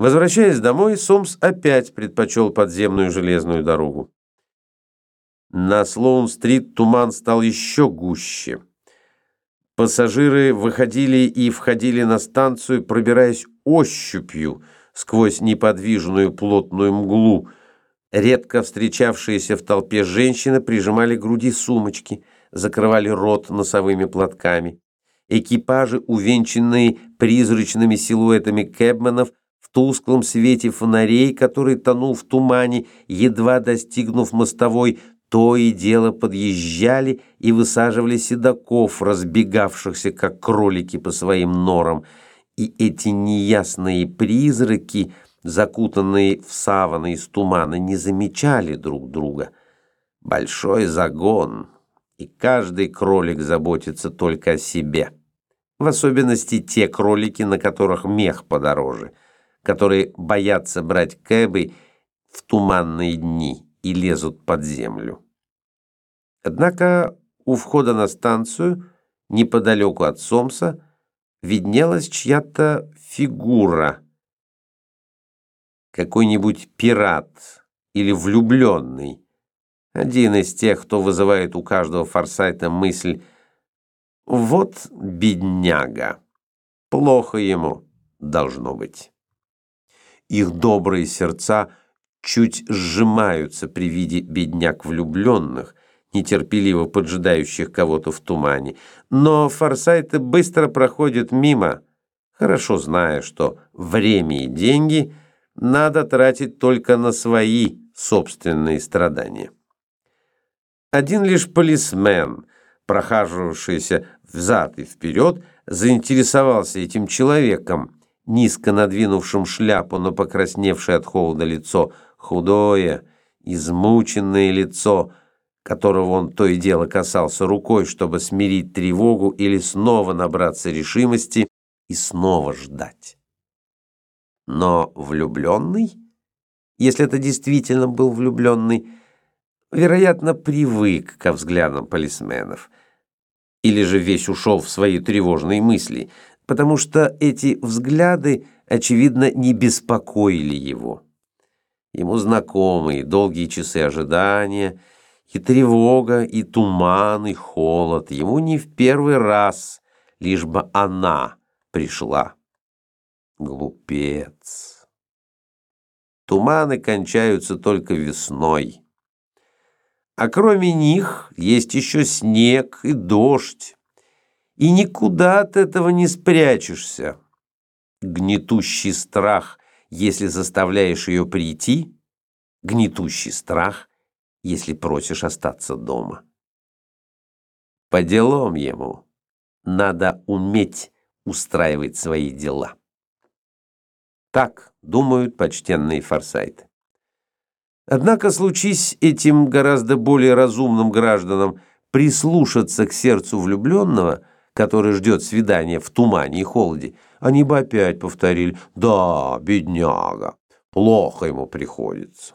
Возвращаясь домой, Сомс опять предпочел подземную железную дорогу. На Слоун-стрит туман стал еще гуще. Пассажиры выходили и входили на станцию, пробираясь ощупью сквозь неподвижную плотную мглу. Редко встречавшиеся в толпе женщины прижимали к груди сумочки, закрывали рот носовыми платками. Экипажи, увенчанные призрачными силуэтами кэбменов, тусклом свете фонарей, который тонул в тумане, едва достигнув мостовой, то и дело подъезжали и высаживали седаков, разбегавшихся, как кролики по своим норам. И эти неясные призраки, закутанные в саваны из тумана, не замечали друг друга. Большой загон, и каждый кролик заботится только о себе. В особенности те кролики, на которых мех подороже, которые боятся брать кэбы в туманные дни и лезут под землю. Однако у входа на станцию, неподалеку от Сомса, виднелась чья-то фигура. Какой-нибудь пират или влюбленный. Один из тех, кто вызывает у каждого форсайта мысль «Вот бедняга, плохо ему должно быть». Их добрые сердца чуть сжимаются при виде бедняк влюбленных, нетерпеливо поджидающих кого-то в тумане. Но форсайты быстро проходят мимо, хорошо зная, что время и деньги надо тратить только на свои собственные страдания. Один лишь полисмен, прохаживавшийся взад и вперед, заинтересовался этим человеком, низко надвинувшим шляпу на покрасневшее от холода лицо, худое, измученное лицо, которого он то и дело касался рукой, чтобы смирить тревогу или снова набраться решимости и снова ждать. Но влюбленный, если это действительно был влюбленный, вероятно, привык ко взглядам полисменов, или же весь ушел в свои тревожные мысли, потому что эти взгляды, очевидно, не беспокоили его. Ему знакомы долгие часы ожидания, и тревога, и туман, и холод. Ему не в первый раз, лишь бы она пришла. Глупец. Туманы кончаются только весной. А кроме них есть еще снег и дождь. И никуда от этого не спрячешься. Гнетущий страх, если заставляешь ее прийти, гнетущий страх, если просишь остаться дома. По делам ему надо уметь устраивать свои дела. Так думают почтенные форсайты. Однако случись этим гораздо более разумным гражданам прислушаться к сердцу влюбленного, который ждет свидания в тумане и холоде, они бы опять повторили «Да, бедняга, плохо ему приходится».